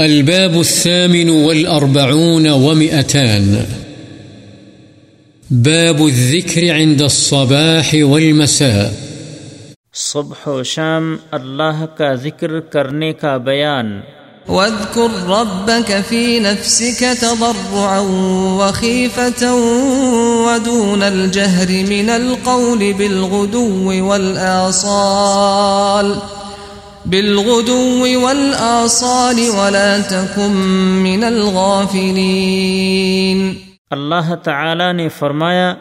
الباب الثامن والأربعون ومئتان. باب الذكر عند الصباح والمساء. صبح و شام اللہ کا ذکر کرنے کا بیان. واذكر ربك في نفسك تضرعا وخيفة ودون الجهر من القول بالغدو والآصال. بالغدو والآصال ولا تكن من الغافلين اللہ تعالی نے فرمایا،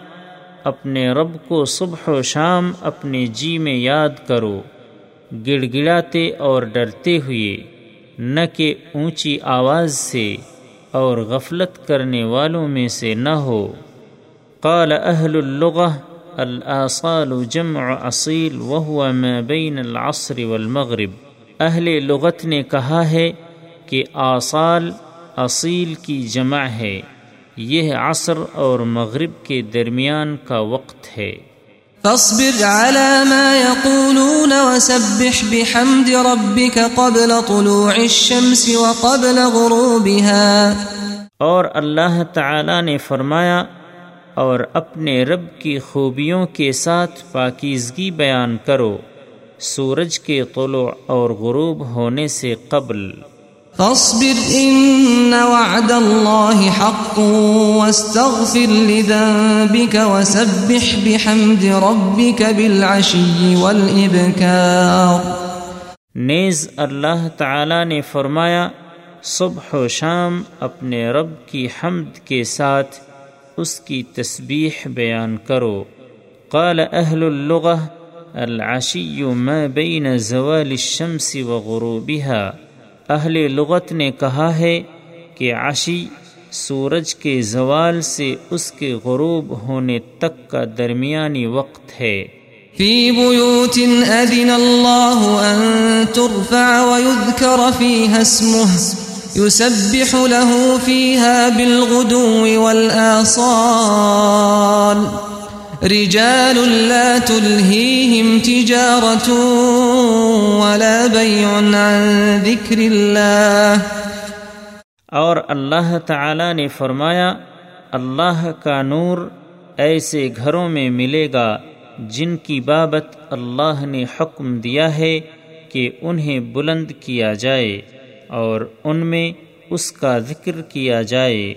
اپنے رب کو صبح و شام اپنے جی میں یاد کرو گڑ گڑاتے اور ڈرتے ہوئے، نہ کہ اونچی آواز سے اور غفلت کرنے والوں میں سے نہ ہو۔ قال اہل اللغہ الاصال جمع اصیل وهو ما بین العصر والمغرب۔ اہل لغت نے کہا ہے کہ آصال اصیل کی جمع ہے۔ یہ عصر اور مغرب کے درمیان کا وقت ہے۔ فاصبر على ما يقولون وسبح بحمد ربك قبل طلوع الشمس وقبل غروبها۔ اور اللہ تعالی نے فرمایا اور اپنے رب کی خوبیوں کے ساتھ پاکیزگی بیان کرو سورج کے طلوع اور غروب ہونے سے قبل۔ فاصبر ان وعد الله حق واستغفر لذنبك وسبح بحمد ربك بالعشي والابكار نیز اللہ تعالی نے فرمایا صبح و شام اپنے رب کی حمد کے ساتھ اس کی تسبیح بیان کرو۔ قال اہل اللغہ العشی ما بین زوال الشمس وغروبها اہل لغت نے کہا ہے کہ عشی سورج کے زوال سے اس کے غروب ہونے تک کا درمیانی وقت ہے۔ في بيوت أذن الله أن ترفع ويذكر فيها اسمه يسبح له فيها بالغدو والآصال. رجال لا تلهيهم تجارة ولا بيع عن ذكر الله. اور اللہ تعالی نے فرمایا، اللہ کا نور ایسے گھروں میں ملے گا جن کی بابت اللہ نے حکم دیا ہے کہ انہیں بلند کیا جائے۔ اور ان میں اس کا ذکر کیا جائے،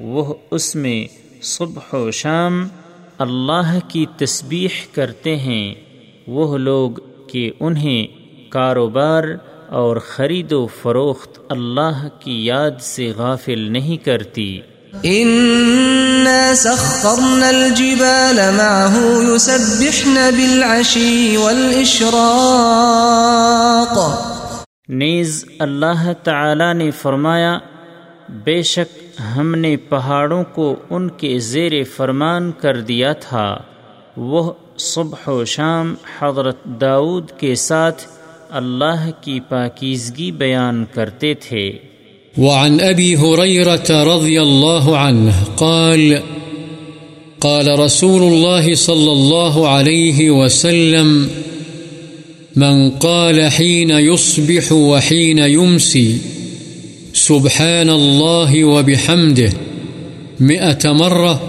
وہ اس میں صبح و شام اللہ کی تسبیح کرتے ہیں۔ وہ لوگ کہ انہیں کاروبار اور خرید و فروخت اللہ کی یاد سے غافل نہیں کرتی۔ سخرنا الجبال معه يسبحن بالعشي والإشراق۔ نیز اللہ تعالی نے فرمایا، بے شک ہم نے پہاڑوں کو ان کے زیر فرمان کر دیا تھا۔ وہ صبح و شام حضرت داود کے ساتھ اللہ کی پاکیزگی بیان کرتے تھے۔ وعن قال قال رسول الله صلى الله عليه وسلم من قال حين يصبح وحين يمسي سبحان الله وبحمده، مئة مرة،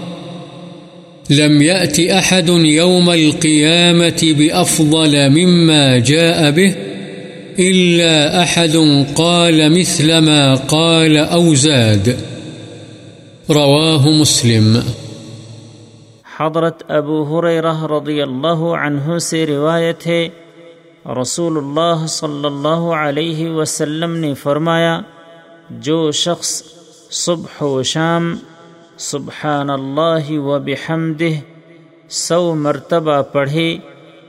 لم يأت أحد يوم القيامة بأفضل مما جاء به، إلا أحد قال مثل ما قال أو زاد. رواه مسلم. حضرت ابو حریرہ رضی اللہ عنہ سے روایت ہے رسول اللہ صلی اللہ علیہ وسلم نے فرمایا، جو شخص صبح و شام سبحان اللہ و بحمدہ سو مرتبہ پڑھے،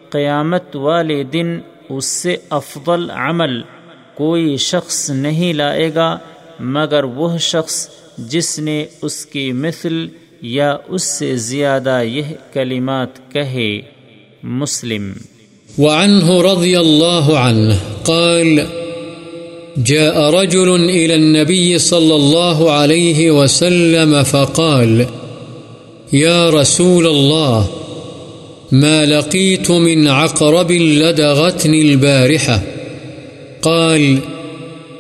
قیامت والے دن اس سے افضل عمل کوئی شخص نہیں لائے گا، مگر وہ شخص جس نے اس کی مثل یا اس سے زیادہ یہ کلمات کہے۔ مسلم وعنه رضي الله عنه قال، جاء رجل إلى النبي صلى الله عليه وسلم فقال، يا رسول الله، ما لقيت من عقرب لدغتني البارحة؟ قال،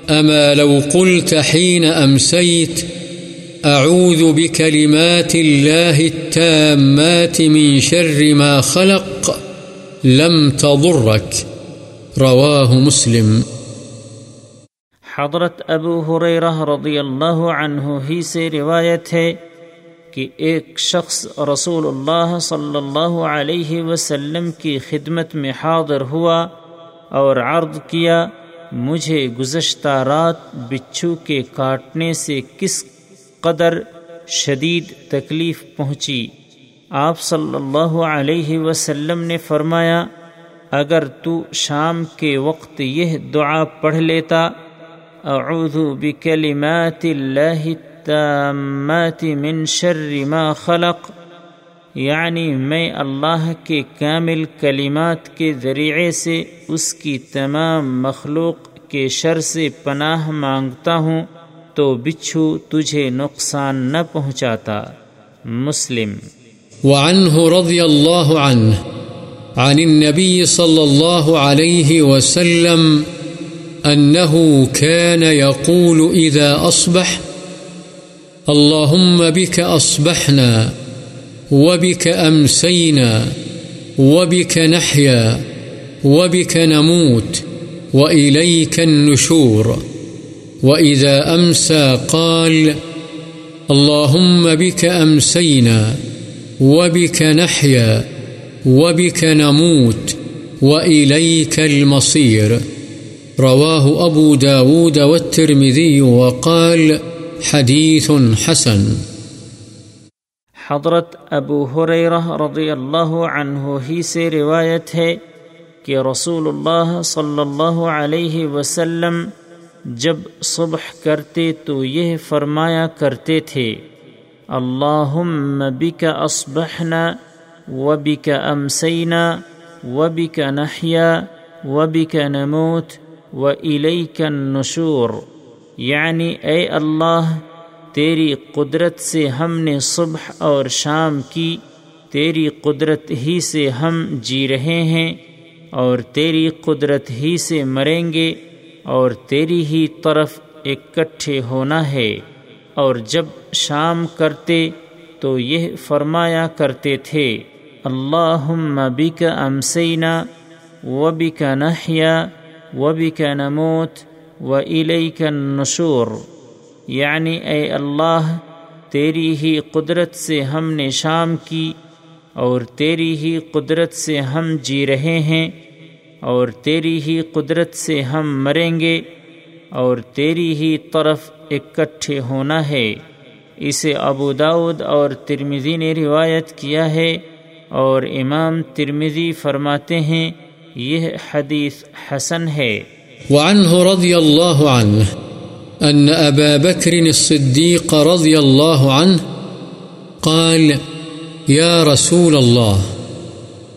أما لو قلت حين أمسيت، أعوذ بكلمات الله التامات من شر ما خلق. لم تضرك. رواه مسلم. حضرت ابو حریرہ رضی اللہ عنہ ہی سے روایت ہے کہ ایک شخص رسول اللہ صلی اللہ علیہ وسلم کی خدمت میں حاضر ہوا اور عرض کیا، مجھے گزشتہ رات بچھو کے کاٹنے سے کس قدر شدید تکلیف پہنچی؟ آپ صلی اللہ علیہ وسلم نے فرمایا، اگر تو شام کے وقت یہ دعا پڑھ لیتا، اعوذ بکلمات اللہ التامات من شر ما خلق یعنی میں اللہ کے کامل کلمات کے ذریعے سے اس کی تمام مخلوق کے شر سے پناہ مانگتا ہوں، تو بچھو تجھے نقصان نہ پہنچاتا۔ مسلم وعنه رضي الله عنه، عن النبي صلى الله عليه وسلم أنه كان يقول إذا أصبح، اللهم بك أصبحنا، وبك أمسينا، وبك نحيا، وبك نموت، وإليك النشور. وإذا أمسى قال، اللهم بك أمسينا. وبك نحيا، وبك نموت، وإليك المصير. رواه أبو داود والترمذي وقال حديث حسن. حضرت ابو حریرہ رضی اللہ عنہ ہی سے روایت ہے کہ رسول اللہ صلی اللہ علیہ وسلم جب صبح کرتے تو یہ فرمایا کرتے تھے اللهم بك أصبحنا وبك أمسينا وبك نحيا وبك نموت وإليك النشور. یعنی اے اللہ، تیری قدرت سے ہم نے صبح اور شام کی، تیری قدرت ہی سے ہم جی رہے ہیں اور تیری قدرت ہی سے مریں گے اور تیری ہی طرف اکٹھے ہونا ہے۔ اور جب شام کرتے تو یہ فرمایا کرتے تھے اللہ بک امسینہ و بک نحیا و بک نموت و علیک نشور یعنی اے اللہ، تیری ہی قدرت سے ہم نے شام کی اور تیری ہی قدرت سے ہم جی رہے ہیں اور تیری ہی قدرت سے ہم مریں گے۔ اور تیری ہی طرف اکٹھے ہونا ہے۔ اسے ابو داود اور ترمزی نے روایت کیا ہے اور امام ترمزی فرماتے ہیں، یہ حدیث حسن ہے۔ وعنه رضي الله عنه أن أبا بكر الصديق رضي الله عنه قال يا رسول الله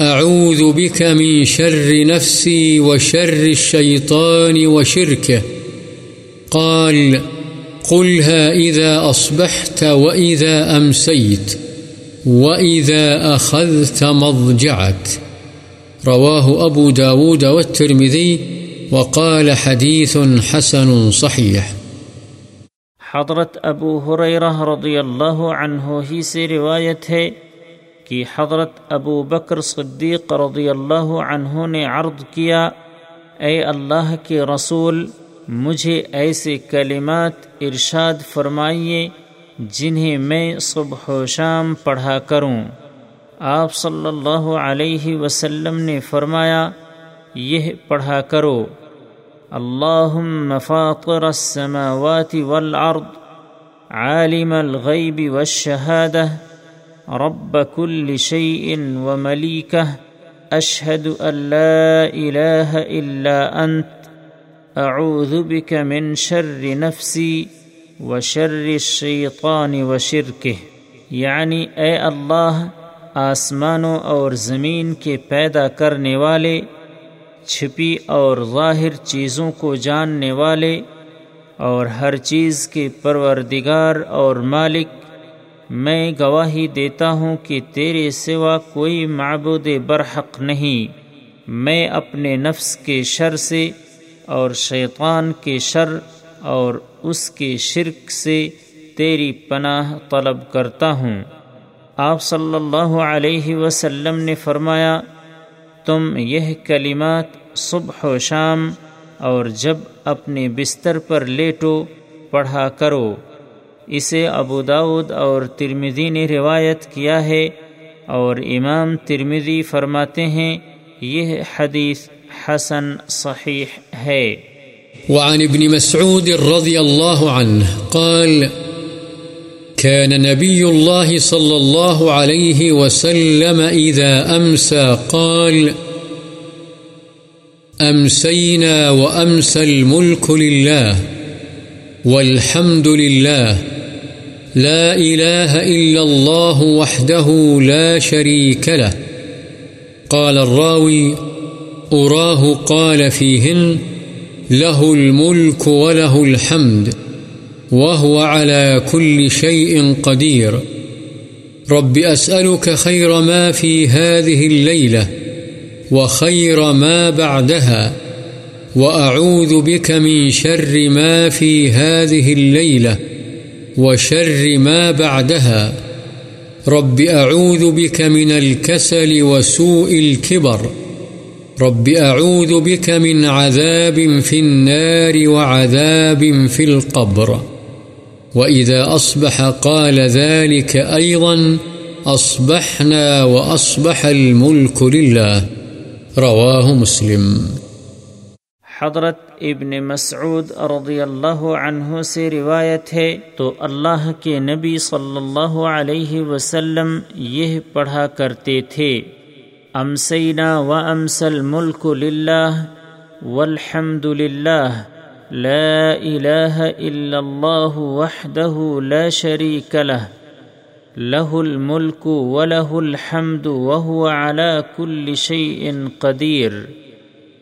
أعوذ بك من شر نفسي وشر الشيطان وشركه. قال قلها إذا أصبحت وإذا أمسيت وإذا أخذت مضجعك. رواه أبو داود والترمذي وقال حديث حسن صحيح. حضرت ابو حریرہ رضی اللہ عنہ ہی سے روایت ہے کہ حضرت ابو بکر صدیق رضی اللہ عنہ نے عرض کیا، اے اللہ کے رسول، مجھے ایسے کلمات ارشاد فرمائیے جنہیں میں صبح و شام پڑھا کروں۔ آپ صلی اللہ علیہ وسلم نے فرمایا، یہ پڑھا کرو اللهم فاطر السماوات والأرض عالم الغيب والشهادة رب كل شيء ومليكه، أشهد أن لا إله إلا أنت، أعوذ بك من شر نفسي و شر شیطان و شرک یعنی اے اللہ آسمانوں اور زمین کے پیدا کرنے والے، چھپی اور ظاہر چیزوں کو جاننے والے، اور ہر چیز کے پروردگار اور مالک میں گواہی دیتا ہوں کہ تیرے سوا کوئی معبود برحق نہیں۔ میں اپنے نفس کے شر سے اور شیطان کے شر اور اس کے شرک سے تیری پناہ طلب کرتا ہوں۔ آپ صلی اللہ علیہ وسلم نے فرمایا، تم یہ کلمات صبح و شام اور جب اپنے بستر پر لیٹو، پڑھا کرو۔ اسے ابو داود اور ترمدی نے روایت کیا ہے اور امام ترمدی فرماتے ہیں، یہ حدیث حسن صحیح ہے۔ وعن ابن مسعود رضی اللہ عنہ قال كان نبي الله صلى الله عليه وسلم إذا أمسى قال أمسينا وأمسى الملك لله والحمد لله لا إله إلا الله وحده لا شريك له. قال الراوي أراه قال فيهن له الملك وله الحمد، وهو على كل شيء قدير. رب أسألك خير ما في هذه الليلة، وخير ما بعدها، وأعوذ بك من شر ما في هذه الليلة. وشر ما بعدها. رب أعوذ بك من الكسل وسوء الكبر. رب أعوذ بك من عذاب في النار وعذاب في القبر. وإذا أصبح قال ذلك أيضا أصبحنا وأصبح الملك لله. رواه مسلم. حضرت ابن مسعود رضی اللہ عنہ سے روایت ہے، تو اللہ کے نبی صلی اللہ علیہ وسلم یہ پڑھا کرتے تھے۔ امسینا و امسل ملک للہ والحمد للہ، لا إله إلا الله وحده لا شريك له له الملك وله الحمد وهو على كل شيء قدير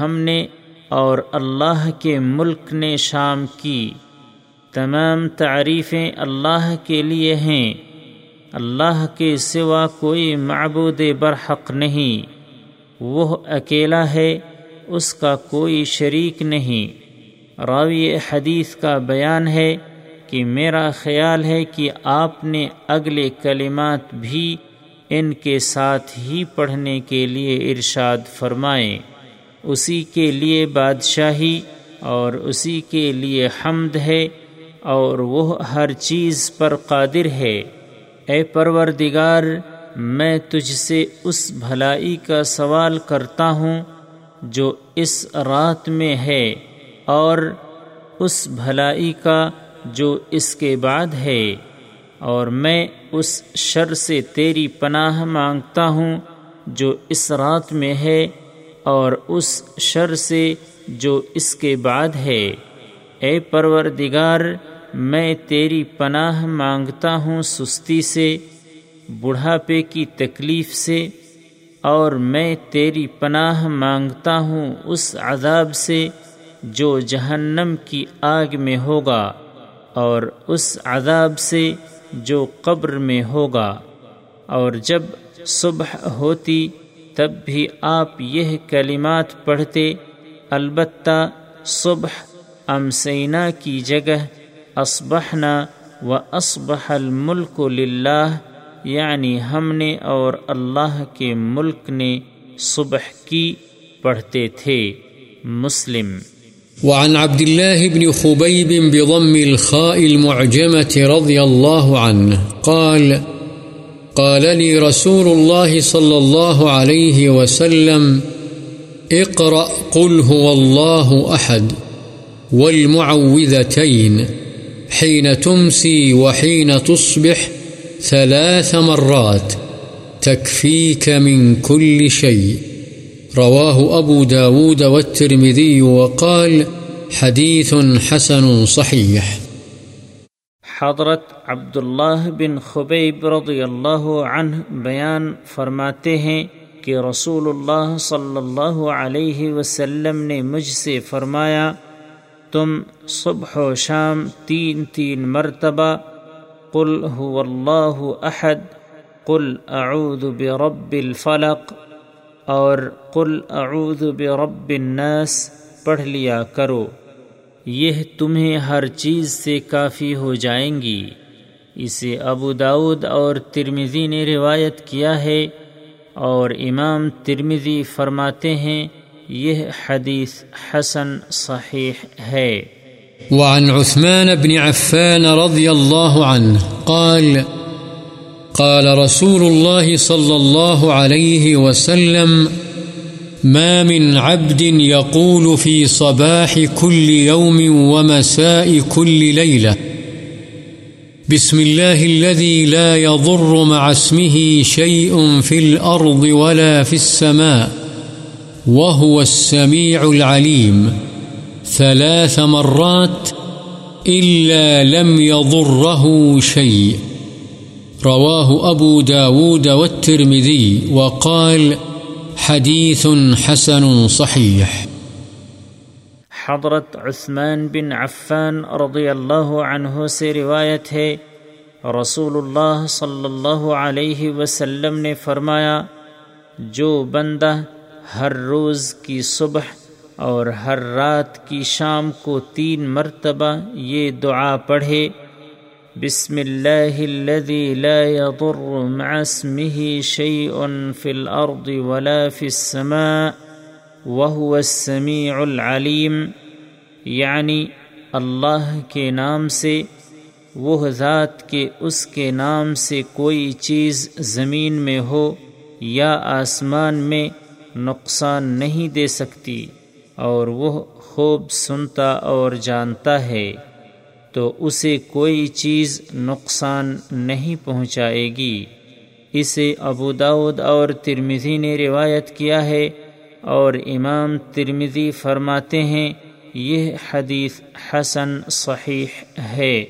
ہم نے اور اللہ کے ملک نے شام کی۔ تمام تعریفیں اللہ کے لیے ہیں۔ اللہ کے سوا کوئی معبود برحق نہیں۔ وہ اکیلا ہے، اس کا کوئی شریک نہیں۔ راوی حدیث کا بیان ہے کہ میرا خیال ہے کہ آپ نے اگلے کلمات بھی ان کے ساتھ ہی پڑھنے کے لیے ارشاد فرمائیں اسی کے لیے بادشاہی اور اسی کے لیے حمد ہے اور وہ ہر چیز پر قادر ہے۔ اے پروردگار، میں تجھ سے اس بھلائی کا سوال کرتا ہوں جو اس رات میں ہے اور اس بھلائی کا جو اس کے بعد ہے۔ اور میں اس شر سے تیری پناہ مانگتا ہوں جو اس رات میں ہے اور اس شر سے جو اس کے بعد ہے۔ اے پروردگار، میں تیری پناہ مانگتا ہوں سستی سے، بڑھاپے کی تکلیف سے، اور میں تیری پناہ مانگتا ہوں اس عذاب سے جو جہنم کی آگ میں ہوگا، اور اس عذاب سے جو قبر میں ہوگا۔ اور جب صبح ہوتی تب بھی آپ یہ کلمات پڑھتے، البتہ صبح امسینہ کی جگہ اسبحنا و اسبح الملک للہ یعنی ہم نے اور اللہ کے ملک نے صبح کی پڑھتے تھے۔ مسلم۔ وعن عبد الله بن خبيب بضم الخاء المعجمة رضي الله عنه قال قال لي رسول الله صلى الله عليه وسلم، اقرأ قل هو الله أحد والمعوذتين، حين تمسي وحين تصبح ثلاث مرات، تكفيك من كل شيء. رواه أبو داود والترمذي وقال حديث حسن صحيح. حضرت عبداللہ بن خبیب رضی اللہ عنہ بیان فرماتے ہیں کہ رسول اللہ صلی اللہ علیہ وسلم نے مجھ سے فرمایا، تم صبح و شام تین تین مرتبہ، قل هو اللہ احد، قل اعوذ برب الفلق، اور قل اعوذ برب الناس پڑھ لیا کرو۔ یہ تمہیں ہر چیز سے کافی ہو جائیں گی۔ اسے ابو داود اور ترمزی نے روایت کیا ہے اور امام ترمزی فرماتے ہیں، یہ حدیث حسن صحیح ہے۔ وعن عثمان بن عفان رضي الله عنه قال قال رسول الله صلى الله عليه وسلم ما من عبد يقول في صباح كل يوم ومساء كل ليلة. بسم الله الذي لا يضر مع اسمه شيء في الأرض ولا في السماء، وهو السميع العليم. ثلاث مرات إلا لم يضره شيء. رواه أبو داود والترمذي وقال وقال حديث حسن صحيح. حضرت عثمان بن عفان رضی اللہ عنہ سے روایت ہے رسول اللہ صلی اللہ علیہ وسلم نے فرمایا، جو بندہ ہر روز کی صبح اور ہر رات کی شام کو تین مرتبہ یہ دعا پڑھے بسم اللہ الذي لا يضر مع اسمه شيء في الأرض ولا في السماء وهو السميع العليم. یعنی اللہ کے نام سے، وہ ذات کے اس کے نام سے کوئی چیز زمین میں ہو یا آسمان میں نقصان نہیں دے سکتی اور وہ خوب سنتا اور جانتا ہے۔ تو اسے کوئی چیز نقصان نہیں پہنچائے گی۔ اسے ابو داود اور ترمزی نے روایت کیا ہے اور امام ترمزی فرماتے ہیں، یہ حدیث حسن صحیح ہے۔